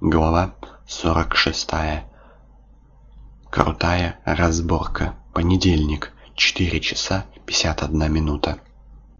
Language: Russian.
Глава 46. Крутая разборка. Понедельник. 4 часа 51 минута.